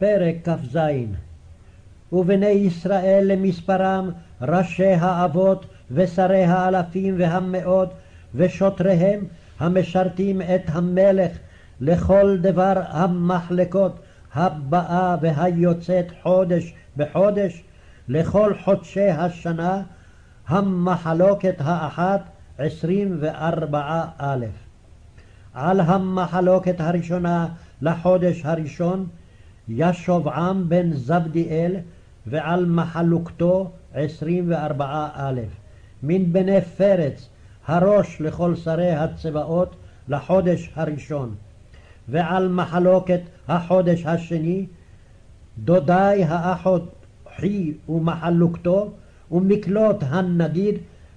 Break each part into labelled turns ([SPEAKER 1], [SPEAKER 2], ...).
[SPEAKER 1] פרק כ"ז ובני ישראל למספרם ראשי האבות ושרי האלפים והמאות ושוטריהם המשרתים את המלך לכל דבר המחלקות הבאה והיוצאת חודש בחודש לכל חודשי השנה המחלוקת האחת עשרים וארבעה א'. על המחלוקת הראשונה לחודש הראשון ישובעם בן זבדיאל ועל מחלוקתו עשרים וארבעה א'. מן בני פרץ הראש לכל שרי הצבאות לחודש הראשון. ועל מחלוקת החודש השני דודי האחות חי ומחלוקתו ומקלות הנגיד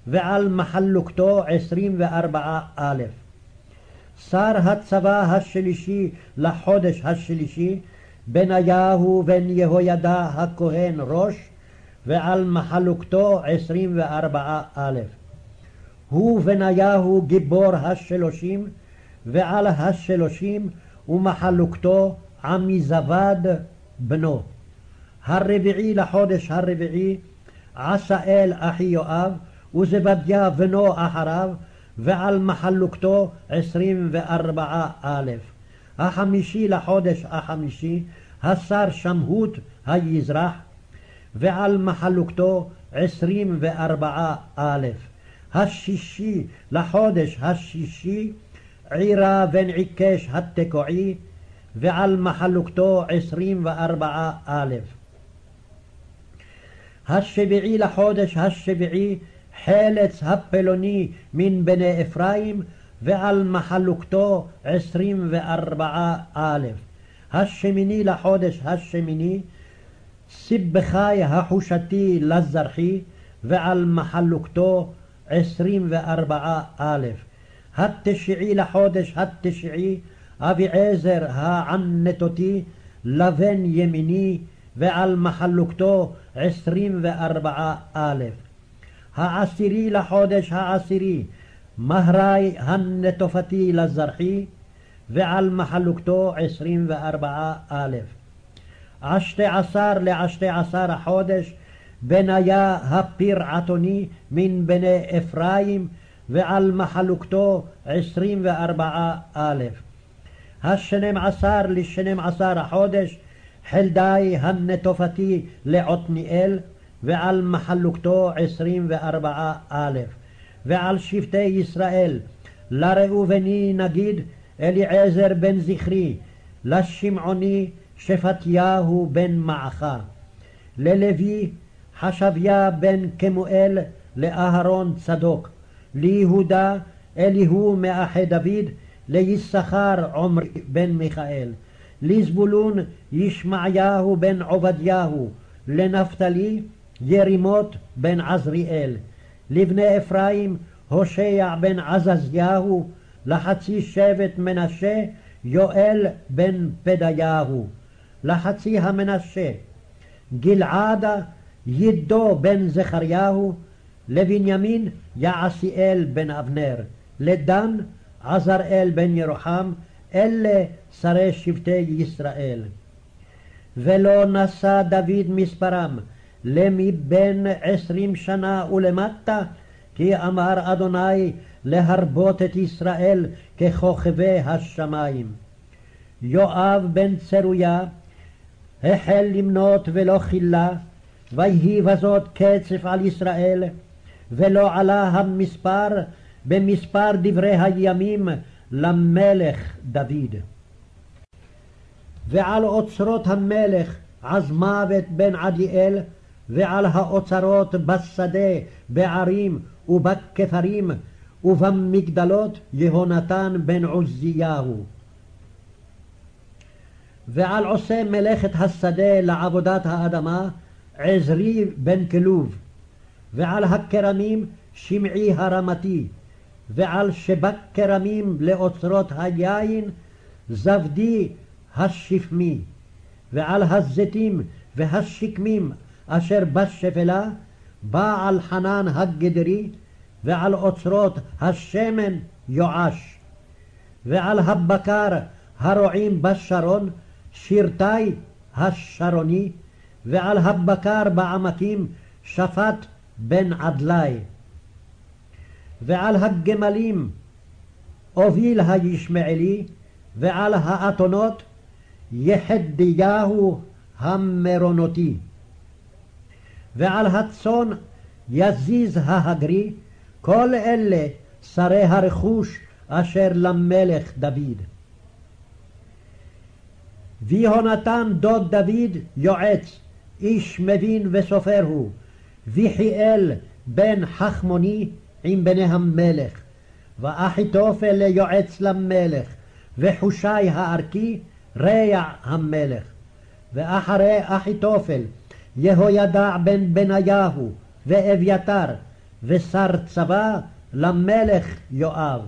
[SPEAKER 1] ועל מחלוקתו עשרים וארבעה א'. שר הצבא השלישי לחודש השלישי בניהו בן יהוידע הכהן ראש ועל מחלוקתו עשרים וארבעה א'. הוא בניהו גיבור השלושים ועל השלושים ומחלוקתו עמיזבד בנו. הרביעי לחודש הרביעי עשאל אחי יואב וזבדיה בנו אחריו ועל מחלוקתו עשרים וארבעה א'. החמישי לחודש החמישי השר שמהות היזרח ועל מחלוקתו עשרים וארבעה א'. השישי לחודש השישי עירה בן עיקש התקועי ועל מחלוקתו עשרים וארבעה א'. השביעי לחודש השביעי חלץ הפלוני מן בני אפרים ועל מחלוקתו עשרים וארבעה א'. השמיני לחודש השמיני סיבחי החושתי לזרחי ועל מחלוקתו עשרים וארבעה א'. התשיעי לחודש התשיעי אביעזר הענתותי לבן ימיני ועל מחלוקתו עשרים וארבעה א'. העשירי לחודש העשירי מהרי הנטופתי לזרחי ועל מחלוקתו עשרים וארבעה א'. עשתי עשר לעשתי עשר החודש בניה הפירעתוני מן בני אפרים ועל מחלוקתו עשרים וארבעה א'. השנים עשר לשנים עשר החודש חלדי הנטופתי לעתניאל ועל מחלוקתו עשרים וארבעה א'. ועל שבטי ישראל. לראובני נגיד אליעזר בן זכרי לשמעוני שפטיהו בן מעכה. ללוי חשביה בן כמואל לאהרון צדוק. ליהודה אליהו מאחי דוד ליששכר עמרי בן מיכאל. לזבולון ישמעיהו בן עובדיהו. לנפתלי ירימות בן עזריאל לבני אפרים הושע בן עזזיהו לחצי שבט מנשה יואל בן פדיהו. לחצי המנשה גלעדה ידו בן זכריהו לבנימין יעשיאל בן אבנר לדן עזראל בן ירוחם אלה שרי שבטי ישראל. ולא נשא דוד מספרם למבין עשרים שנה ולמטה, כי אמר אדוני להרבות את ישראל ככוכבי השמיים. יואב בן צרויה החל למנות ולא כילה, ויהי בזאת קצף על ישראל, ולא עלה המספר במספר דברי הימים למלך דוד. ועל אוצרות המלך עזמוות בן עדיאל ועל האוצרות בשדה, בערים ובכפרים ובמגדלות יהונתן בן עוזיהו. ועל עושה מלאכת השדה לעבודת האדמה עזרי בן כלוב, ועל הכרמים שמעי הרמתי, ועל שבכרמים לאוצרות היין זבדי השפמי, ועל הזיתים והשקמים אשר בשפלה בעל חנן הגדרי, ועל אוצרות השמן יואש, ועל הבקר הרועים בשרון שירתי השרוני, ועל הבקר בעמקים שפט בן עדלי. ועל הגמלים אוביל הישמעאלי, ועל האתונות יחדיהו המרונותי. ועל הצאן יזיז ההגרי, כל אלה שרי הרכוש אשר למלך דוד. ויהונתן דוד דוד יועץ, איש מבין וסופר הוא, ויחיאל בן חכמוני עם בני המלך, ואחיתופל ליועץ למלך, וחושי הערכי רע המלך. ואחרי אחיתופל יהוידע בן בניהו ואביתר, ושר צבא למלך יואב.